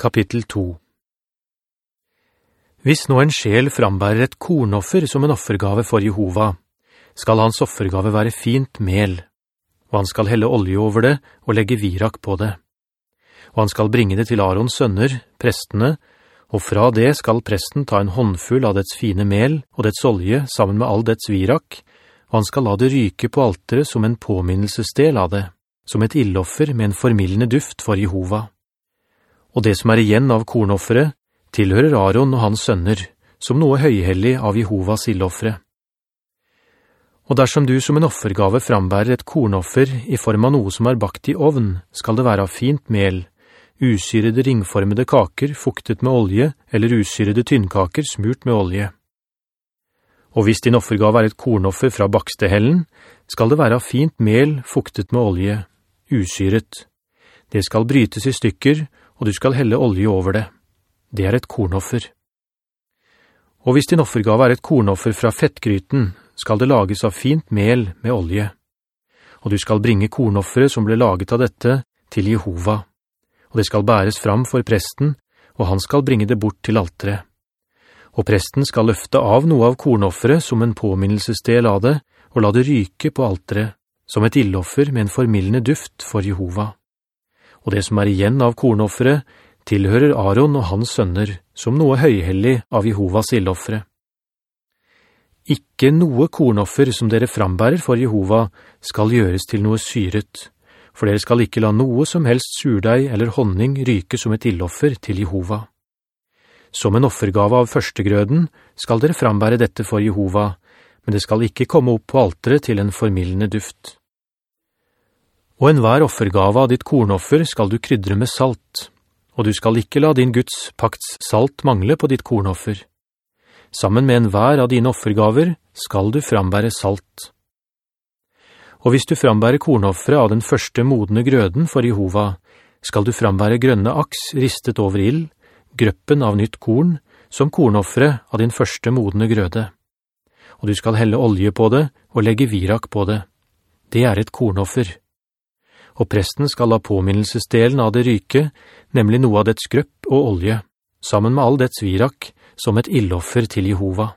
Kapittel 2 Hvis nå en sjel frambærer et kornoffer som en offergave for Jehova, skal hans offergave være fint mel, og han skal helle olje over det og legge virak på det. Og han skal bringe det til Arons sønner, prestene, og fra det skal presten ta en håndfull av dets fine mel og dets olje sammen med all dets virak, og han skal la det ryke på altere som en påminnelsesdel av det, som et illoffer med en formidlende duft for Jehova og det som er igjen av kornoffere, tilhører Aaron og hans sønner, som noe høyhellig av Jehovas illoffere. Og dersom du som en offergave frambærer et kornoffer i form av noe som er bakt i ovn, skal det være av fint mel, usyrede ringformede kaker fuktet med olje, eller usyrede tynnkaker smurt med olje. Og hvis din offergave er et kornoffer fra bakstehellen, skal det være av fint mel fuktet med olje, usyret. Det skal brytes i stykker, og du skal helle olje over det. Det er et kornoffer. Og hvis din offergave er et kornoffer fra fettgryten, skal det lages av fint mel med olje. Og du skal bringe kornoffere som ble laget av dette til Jehova. Og det skal bæres fram for presten, og han skal bringe det bort til altere. Og presten skal løfte av noe av kornoffere som en påminnelsesdel av det, og la det ryke på altere, som et illoffer med en formidlende duft for Jehova og det som er igjen av kornoffere, tilhører Aaron og hans sønner som noe høyhellig av Jehovas illoffere. Ikke noe kornoffer som dere frambærer for Jehova skal gjøres til noe syret, for dere skal ikke la noe som helst surdeig eller honning ryke som et illoffer til Jehova. Som en offergave av førstegrøden skal dere frambære dette for Jehova, men det skal ikke komme opp på altere til en formidlende duft. Og enhver offergave av ditt kornoffer skal du krydre med salt, og du skal ikke la din Guds pakts salt mangle på ditt kornoffer. Sammen med enhver av dine offergaver skal du frambære salt. Og hvis du frambærer kornoffere av den første modne grøden for Jehova, skal du frambære grønne aks ristet over ild, grøppen av nytt korn, som kornoffere av din første modne grøde. Og du skal helle olje på det og legge virak på det. Det er et kornoffer og presten skal ha påminnelsesdelen av det ryke, nemlig noe av dets grøpp og olje, sammen med all dets virak, som et illoffer til Jehova.